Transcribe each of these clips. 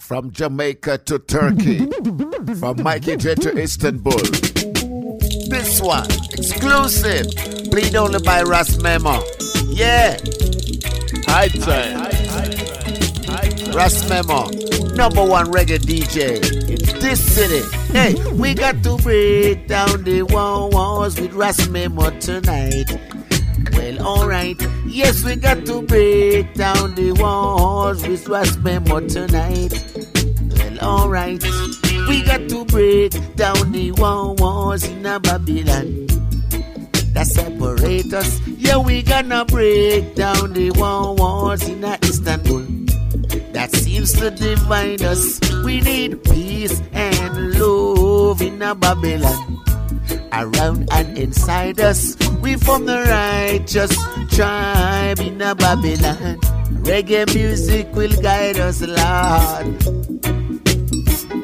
From Jamaica to Turkey. From Mikey J to Istanbul. This one, exclusive. Played only by Ras Memo. Yeah. High time. Ras Memo. Number one reggae DJ in this city. Hey, we got to break down the wall walls with Ras Memo tonight. Well, alright. Yes, we got to break down the walls with Ras Memo tonight. Alright. We got to break down the walls in a Babylon that separate us. Yeah, we gonna break down the walls in a Istanbul that seems to divide us. We need peace and love in a Babylon around and inside us. We form the righteous tribe in a Babylon. Reggae music will guide us, Lord.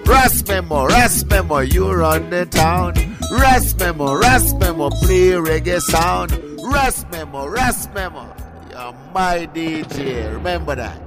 Ras Memo, Ras Memo, you run the town. Ras Memo, Ras Memo, play reggae sound. Ras Memo, Ras Memo, you're my DJ. Remember that.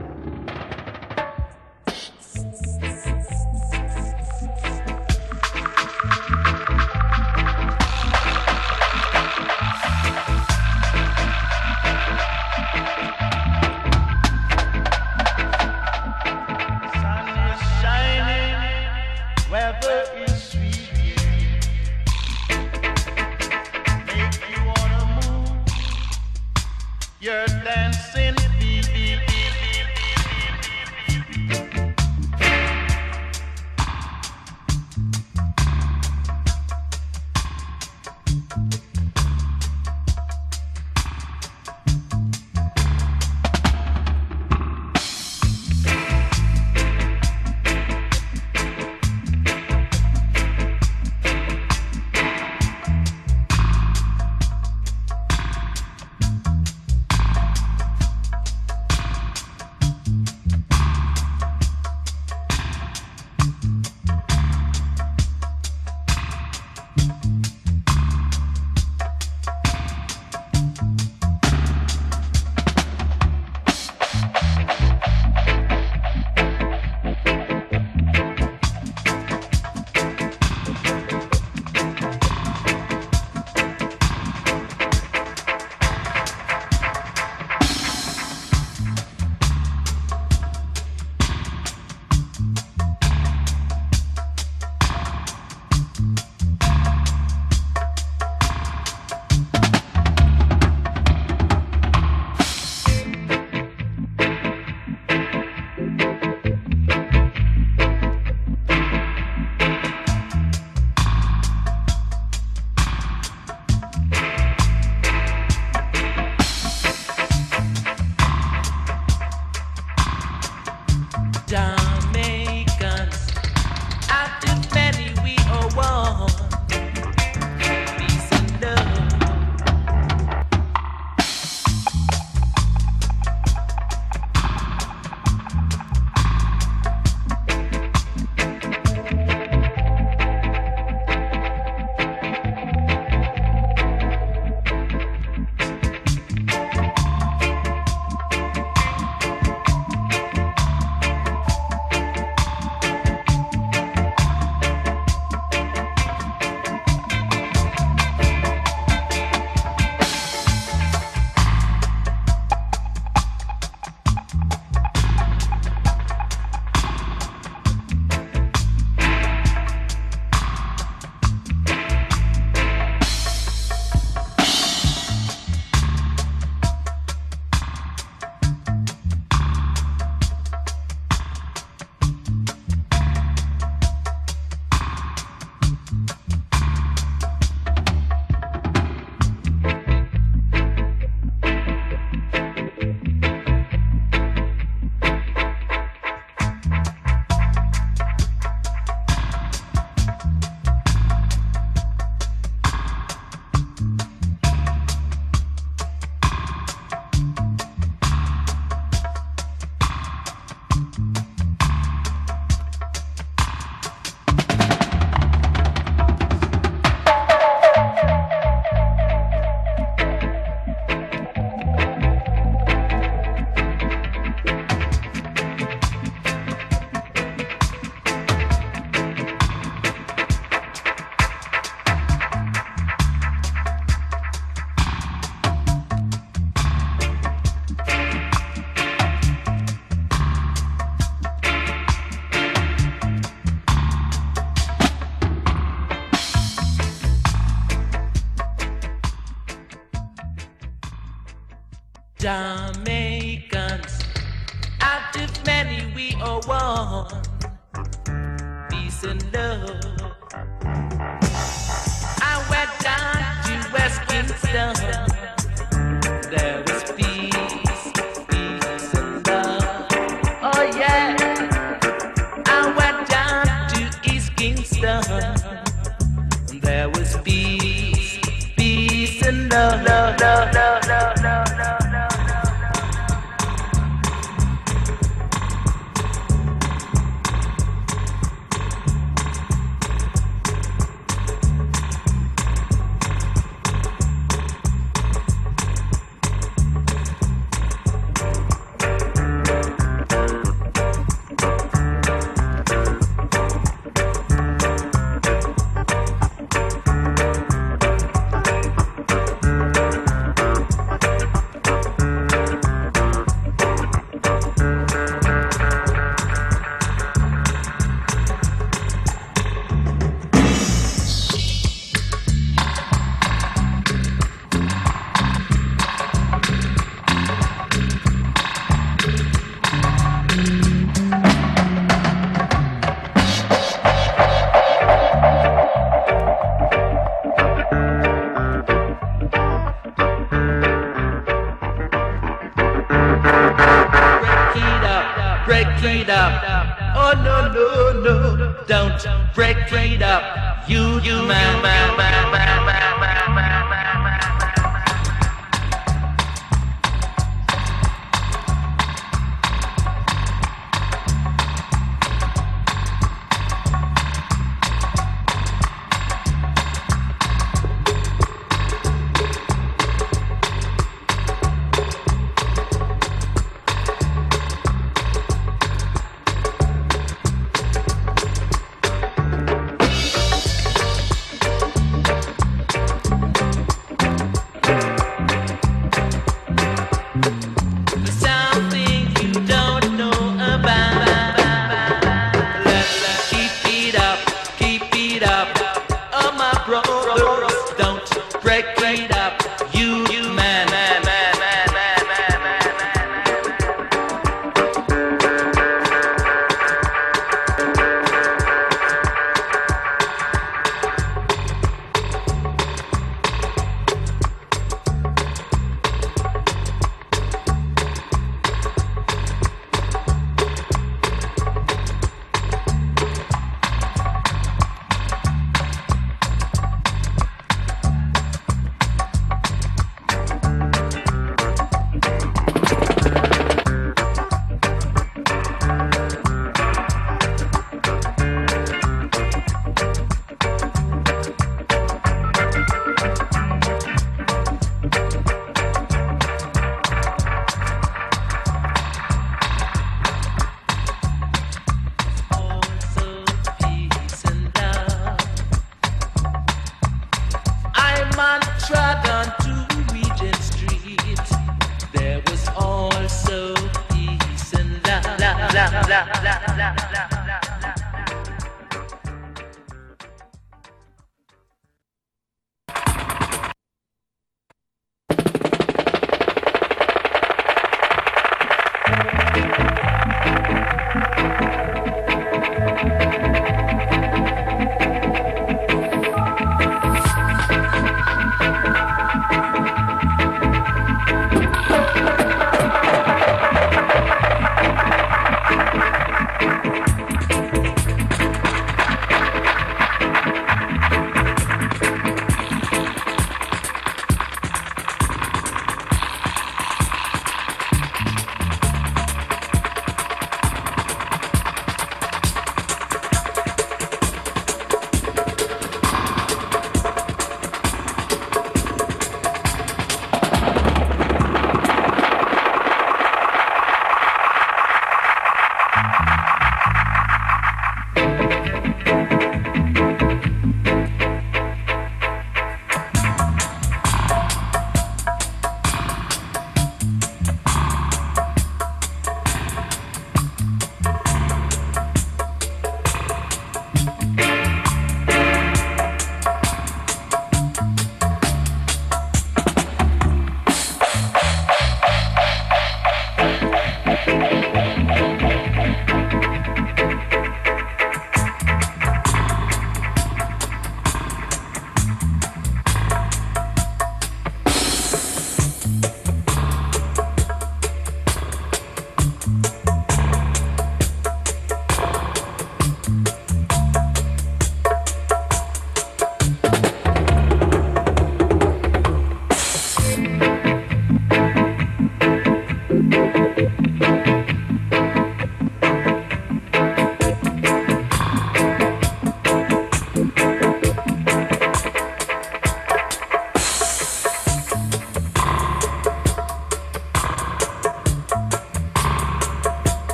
One. Peace and love.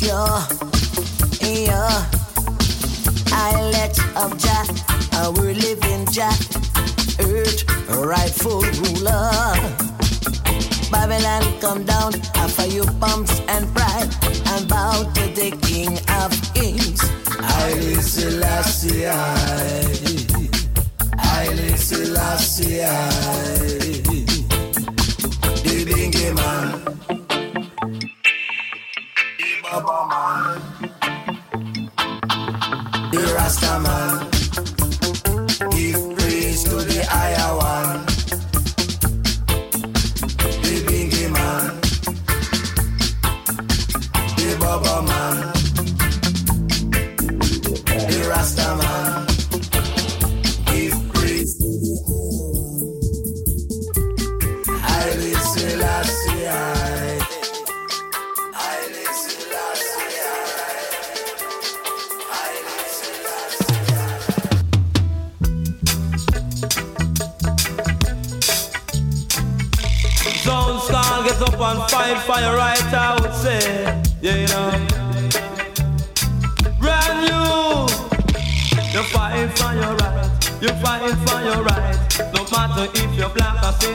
It's your, your islet of Jah. Our living Jah, earth rightful ruler. Babylon come down after your pomps and pride and bow to the King of Kings. Haile Selassie, Haile Selassie, the Bingy Man. hasta mal.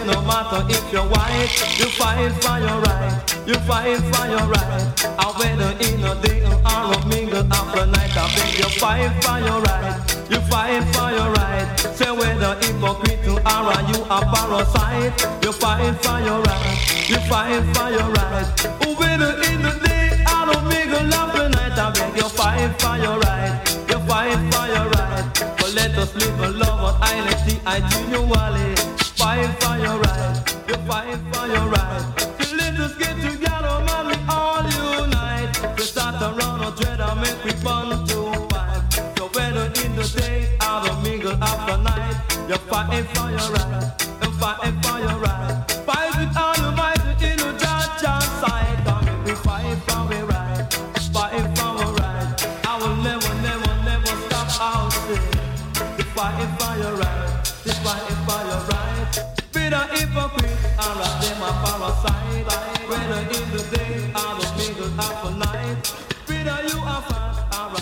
no matter if you're white, you fight for your right, you fight for your right. I whether in a day or a mingle after night, I beg you fight for your right, you fight for your right. Say whether hypocrite or are you a parasite, you fight for your right, you fight for your right. Whether in the day or a mingle after night, I beg you fight for your right You fight for your right. But let us live a love of identity, I genuinely fight for your right, you fight for your right. So let us get together, man, we all unite. We start a run or dread and make we fun to fight. So whether in the day or the mingle after night, you're fighting for your right, you're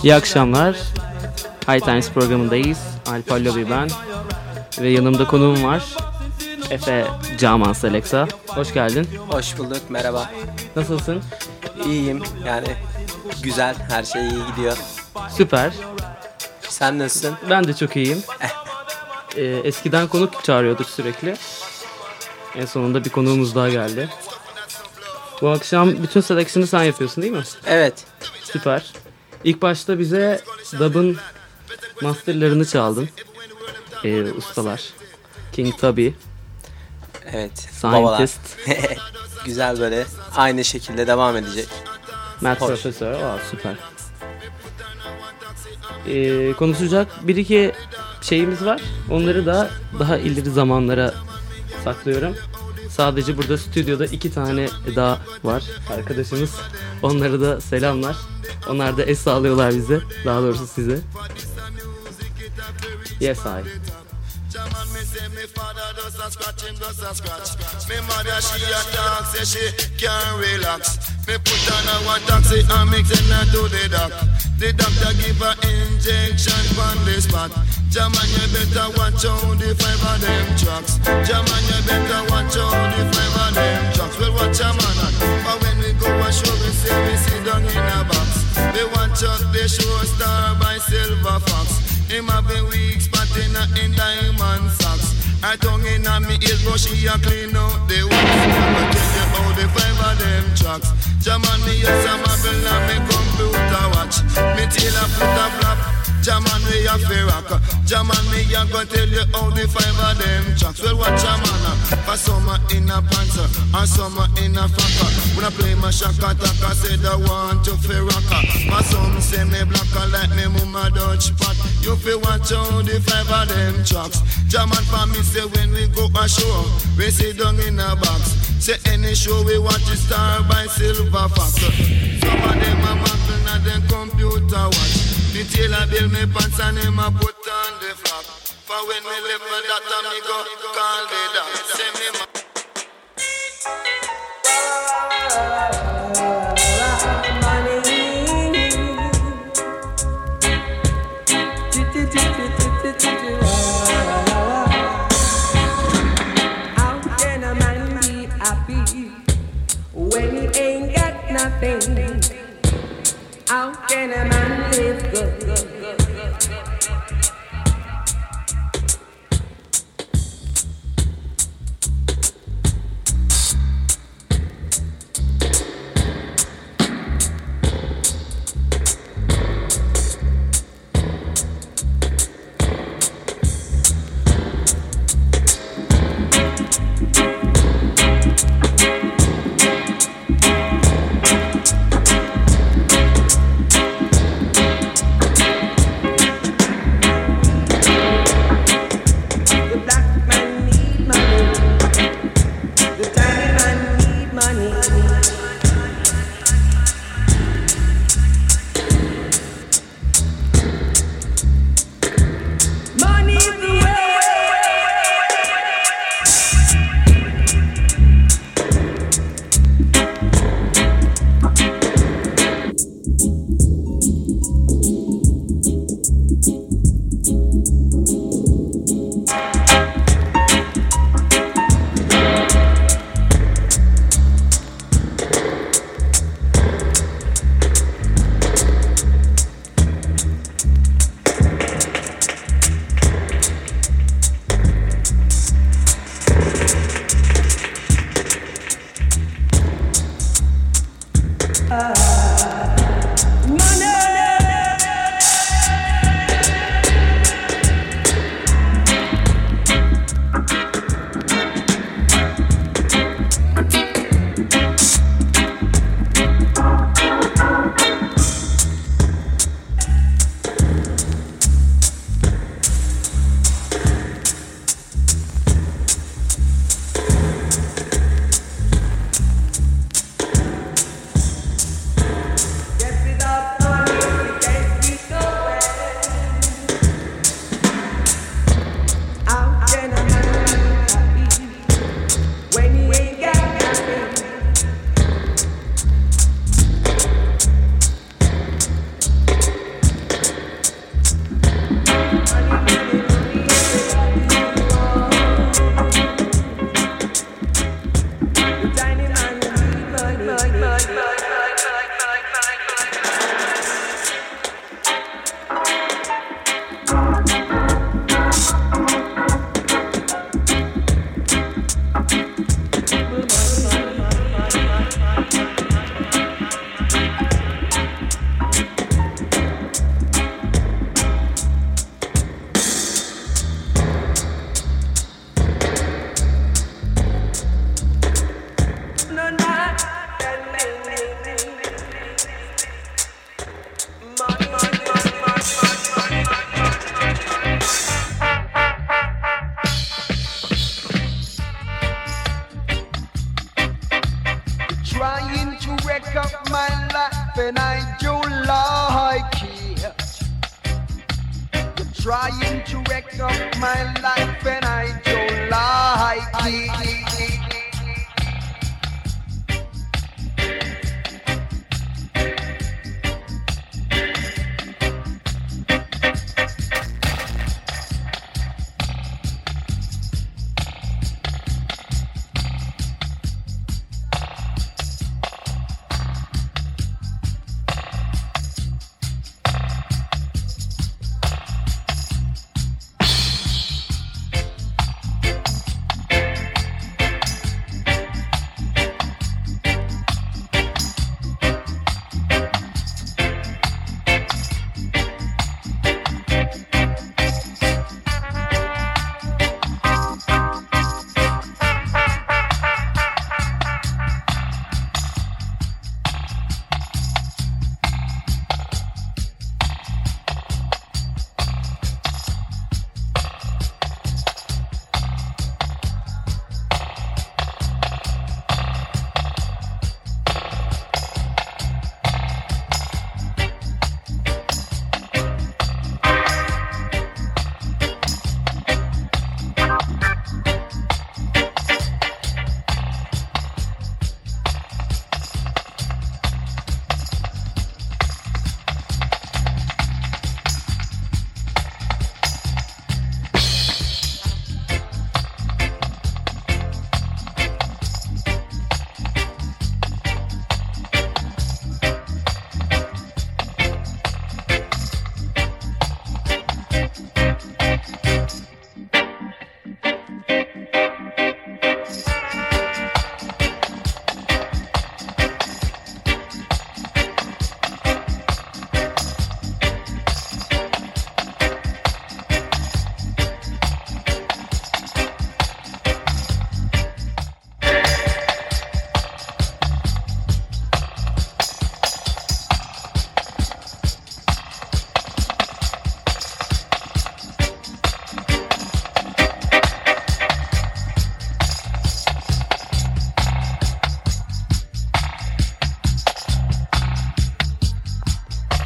İyi akşamlar. High Times programındayız. Alfa Lobby ben. Ve yanımda konuğum var. Efe Caman Seleksa. Hoş geldin. Hoş bulduk. Merhaba. Nasılsın? İyiyim. Yani güzel. Her şey iyi gidiyor. Süper. Sen nasılsın? Ben de çok iyiyim. ee, eskiden konuk çağırıyorduk sürekli. En sonunda bir konuğumuz daha geldi. Bu akşam bütün seleksiyonu sen yapıyorsun değil mi? Evet. Süper. İlk başta bize dub'ın masterlarını çaldın. Ee, ustalar. King Tubby. Evet. Scientist. Güzel böyle aynı şekilde devam edecek. Matt Professor. Aa, süper. Ee, konuşacak bir iki şeyimiz var. Onları da daha ileri zamanlara saklıyorum. Sadece burada stüdyoda iki tane daha var arkadaşımız. Onlara da selamlar. Onlar da es sağlıyorlar bize. Daha doğrusu size. Yes I. Jaman she a say she can't relax Me put on a one taxi and mix it to the doc. The doctor give her injection on the spot. Jaman you better watch out the five of them trucks. Jaman you better watch out the five of them trucks. Well watch a man on. But when we go a show we say we sit down in a box. They watch out the show star by Silver Fox. Him have a weak spot in a in diamond socks. I tongue in a me but she a clean out the wax. I'ma tell you how the five of them tracks. On me yes, I'm a bill on me computer watch. Me tail a foot a flap. Jaman we a fi rock. Jaman me a go tell you how the five of them tracks. Well, watch a man uh, for summer in a pants uh, and summer in a frock. Uh. When I play my shaka taka, say the want to fi rock. My son say me black like me mama Dutch pot. You fi watch how the five of them tracks. Jaman for me say when we go a show, we sit down in a box. Say any show we watch is star by Silver Fox. Some of them a muckle na them computer watch. Me tailor build me pants and him put on the flap. For when me for that time me go call the dog. Say me ma- when he ain't got nothing? How can a good?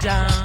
down.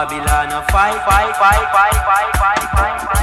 Babylon fight, fight, fight, fight, fight, fight, fight, fight.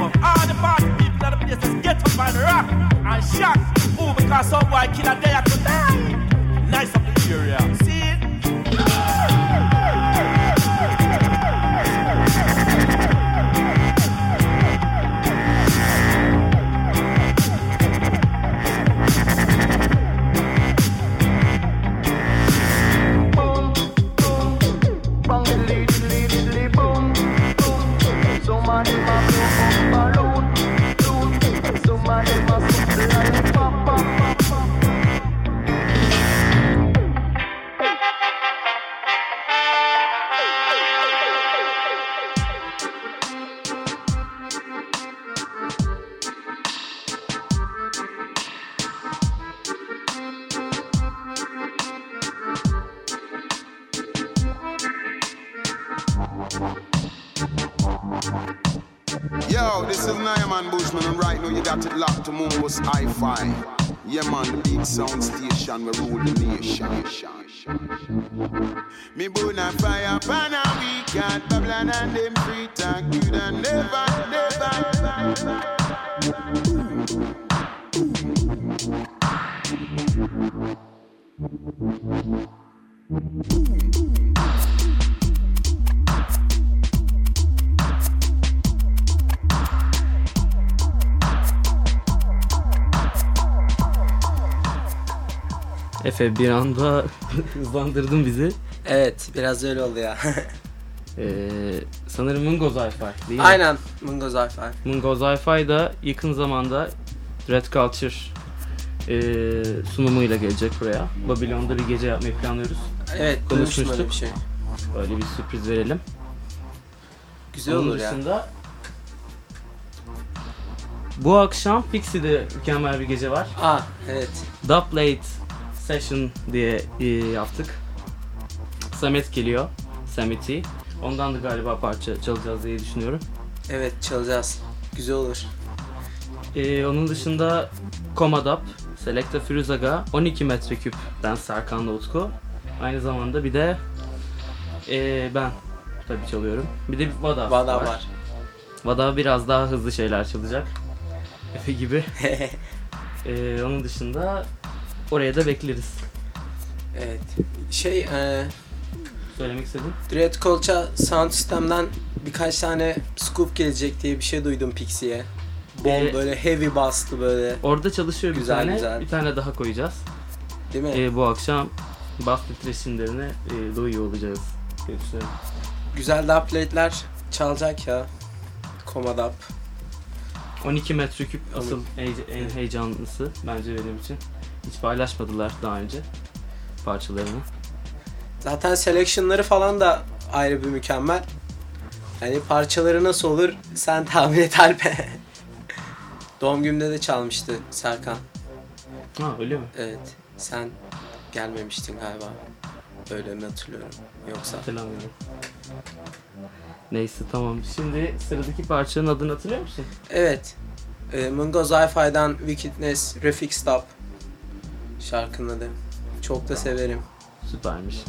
up. All the bad people that the place just get up and rock and shock. oh, because some boy killer there to die. Nice up the area. See Efe bir anda hızlandırdın bizi. Evet biraz öyle oldu ya. Ee, sanırım Mungo Wi-Fi değil mi? Aynen Mungo Wi-Fi. Mungo Wi-Fi da yakın zamanda Red Culture e, sunumuyla gelecek buraya. Babilon'da bir gece yapmayı planlıyoruz. Evet duymuştum öyle Konuşmuştuk. bir şey. Böyle bir sürpriz verelim. Güzel Onun olur ya. dışında bu akşam Pixie'de mükemmel bir gece var. Aa evet. Dub Late Session diye e, yaptık. Samet geliyor. Samet'i. Ondan da galiba parça çalacağız diye düşünüyorum. Evet çalacağız. Güzel olur. Ee, onun dışında Komadap, Selecta Firuzaga, 12 metreküpten Serkan'la Utku. Aynı zamanda bir de ee, ben tabii çalıyorum. Bir de Vada, Vada var. var. Vada biraz daha hızlı şeyler çalacak. Efe gibi. Ee, onun dışında oraya da bekleriz. evet. Şey e, Söylemek istedim. Dread Culture Sound System'den birkaç tane scoop gelecek diye bir şey duydum Pixie'ye. Bol Ee, böyle heavy basslı böyle Orada çalışıyor bir Güzel, tane. güzel. Bir tane daha koyacağız. değil mi? Ee, bu akşam bass titreşimlerine e, duyuyor olacağız. diye düşünüyorum. Güzel dubplate'ler çalacak ya. Komadap. 12 metreküp asıl en, en heyecanlısı bence benim için. Hiç paylaşmadılar daha önce parçalarını. Zaten selection'ları falan da ayrı bir mükemmel. Yani parçaları nasıl olur sen tahmin et Alpe. Doğum günümde de çalmıştı Serkan. Ha öyle mi? Evet. Sen gelmemiştin galiba. Öyle mi hatırlıyorum? Yoksa Hatırlamıyorum. Neyse tamam. Şimdi sıradaki parçanın adını hatırlıyor musun? Evet. E, Mungo Wi-Fi'den Wickedness Refix Stop şarkının adı. Çok da severim. Süpermiş.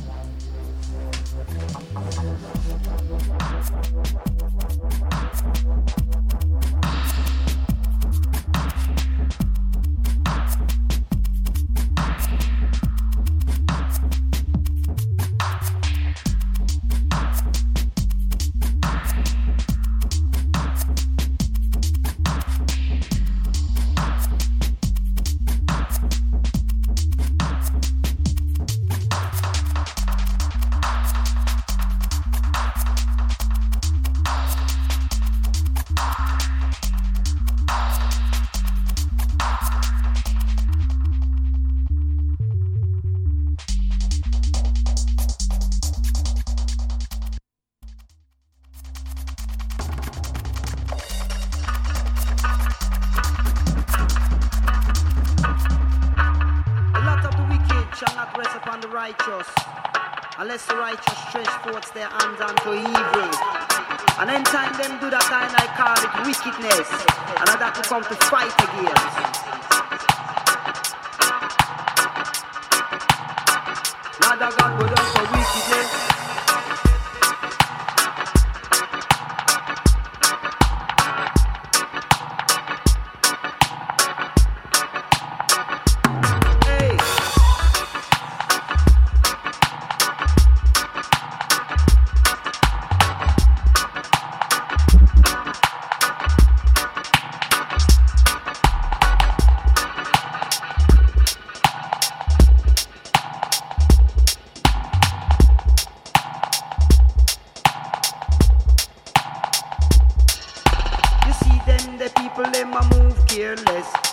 People them a move careless.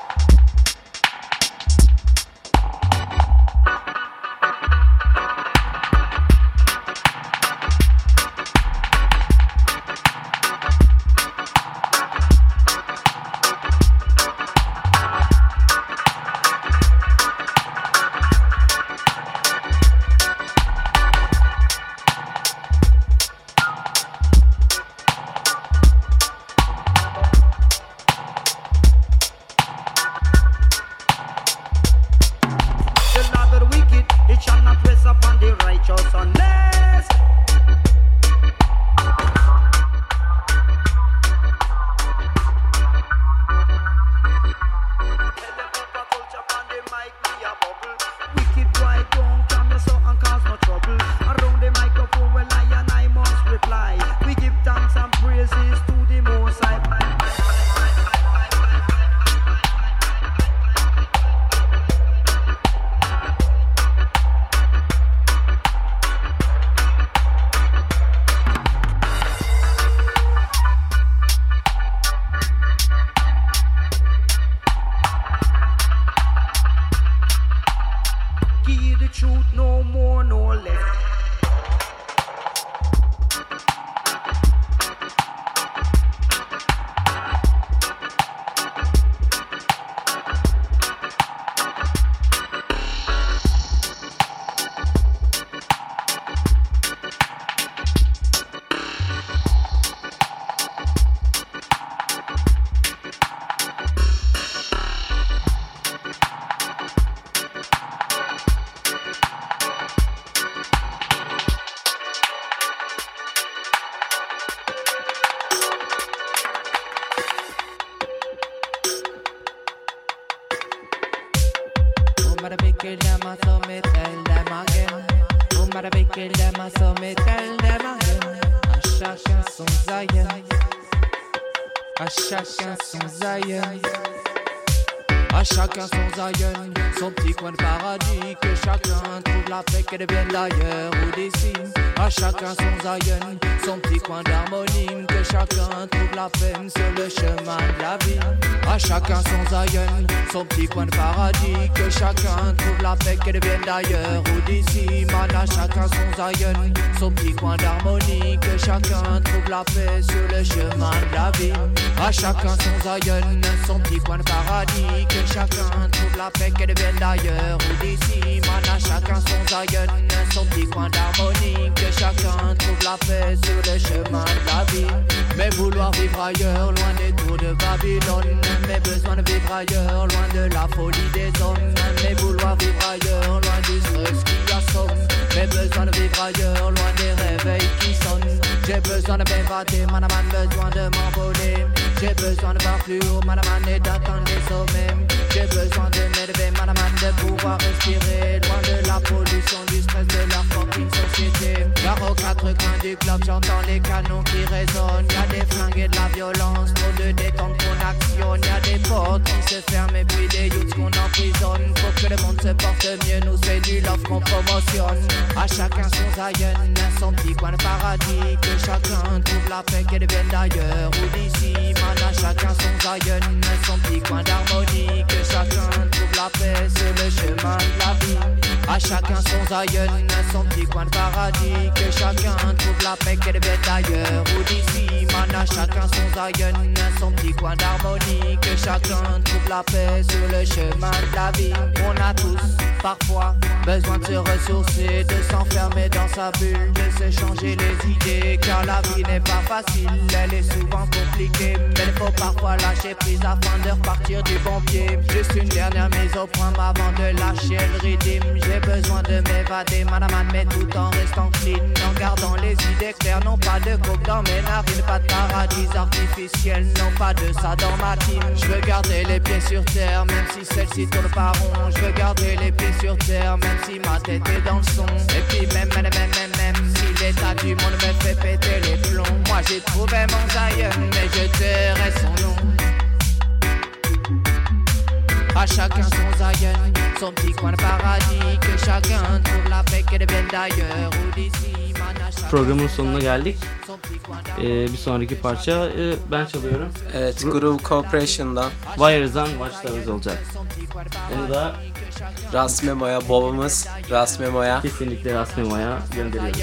Umara bikil dama so me tell them again. À chacun son zayen. À chacun son chacun son petit coin de paradis, que chacun trouve la paix qu'elle vienne d'ailleurs ou d'ici. À chacun son zayen, son petit coin d'harmonie, que chacun trouve la paix sur le chemin de la vie. À chacun son zayen, son petit coin de paradis, que chacun trouve la paix qu'elle vienne d'ailleurs ou d'ici. Man, à chacun son zayen, son petit coin d'harmonie, que chacun trouve la paix sur le chemin de la vie. À chacun son zayen, son petit coin de paradis, que chacun trouve la paix qu'elle vienne d'ailleurs ou d'ici. Man, à chacun son zayen, son petit coin d'harmonie, que chacun trouve la paix sur le chemin de la vie. Mais vouloir vivre ailleurs, loin des tours de Babylone, mais besoin de vivre ailleurs, loin de la folie des hommes, mais vouloir vivre ailleurs, loin du stress qui assomme, mais besoin de vivre ailleurs, loin des réveils qui sonnent. J'ai besoin de m'évader, manaman, besoin de m'envoler. J'ai besoin de voir plus haut, manaman, et d'atteindre les sommets. J'ai besoin de m'élever, manaman, de pouvoir respirer, loin de la pollution, du stress de la fucking société. Car aux quatre coins du club, j'entends les canons qui résonnent. Y'a des flingues et de la violence, trop de détente qu'on actionne. Y'a des portes qui se ferment et puis des youths qu'on emprisonne. Faut que le monde se porte mieux, nous c'est du love qu'on promotionne. À chacun son zayen, son petit coin de paradis. Que chacun trouve la paix qu'elle vienne d'ailleurs ou d'ici. Man, à chacun son zayen, son petit coin d'harmonie. Chacun trouve la paix sur le chemin de la vie. À chacun son zayen, son petit coin de paradis. Que chacun trouve la paix qu'elle vienne d'ailleurs ou d'ici. Man, à chacun son zayen, son petit coin d'harmonie. Que chacun trouve la paix sur le chemin de la vie. On a tous, parfois, besoin de se ressourcer, de s'enfermer dans sa bulle, de se changer les idées. Car la vie n'est pas facile, elle est souvent compliquée. Mais il faut parfois lâcher prise afin de repartir du bon pied. Juste une dernière mise au point avant de lâcher le rythme. J'ai besoin de m'évader, madame, mais tout en restant clean. En gardant les idées claires, non pas de coke dans mes narines, pas de paradis artificiel, non pas de ça dans ma team. Je veux garder les pieds sur terre, même si celle-ci tourne pas rond. Je veux garder les pieds sur terre, même si ma tête est dans le son. Et puis même, même, même, même, même si l'état du monde me fait péter les plombs. Moi j'ai trouvé mon zaïeul, mais je tairai son nom. à chacun son aïeul, son petit coin de paradis, que chacun trouve la paix qu'elle vienne d'ailleurs ou d'ici. Programın sonuna geldik. Ee, bir sonraki parça e, ben çalıyorum. Evet, Groove Corporation'dan. Wires'dan Watch olacak. Bunu da Ras Memo'ya babamız Ras Memo'ya kesinlikle Ras Memo'ya gönderiyoruz.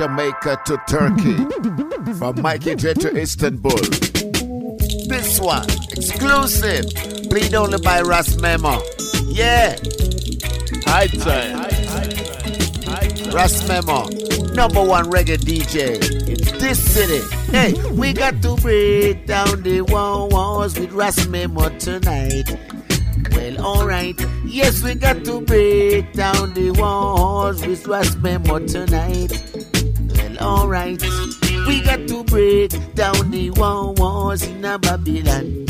Jamaica to Turkey, from Mikey J to Istanbul. This one, exclusive, played only by Ras Memo. Yeah. High time. Ras Memo, number one reggae DJ in this city. Hey, we got to break down the walls with Ras Memo tonight. Well, alright. Yes, we got to break down the walls with Ras Memo tonight. Alright. We got to break down the walls in a Babylon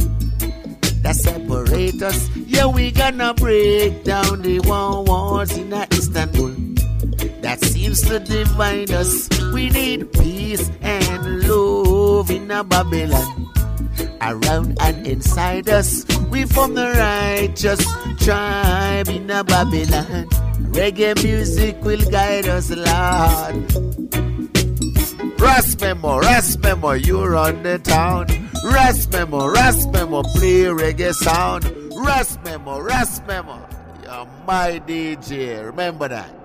that separate us. Yeah, we gonna break down the walls in a Istanbul that seems to divide us. We need peace and love in a Babylon. Around and inside us, we form the righteous tribe in a Babylon. Reggae music will guide us, Lord. Ras Memo, Ras Memo, you run the town. Ras Memo, Ras Memo, play reggae sound. Ras Memo, Ras Memo, you're my DJ. Remember that.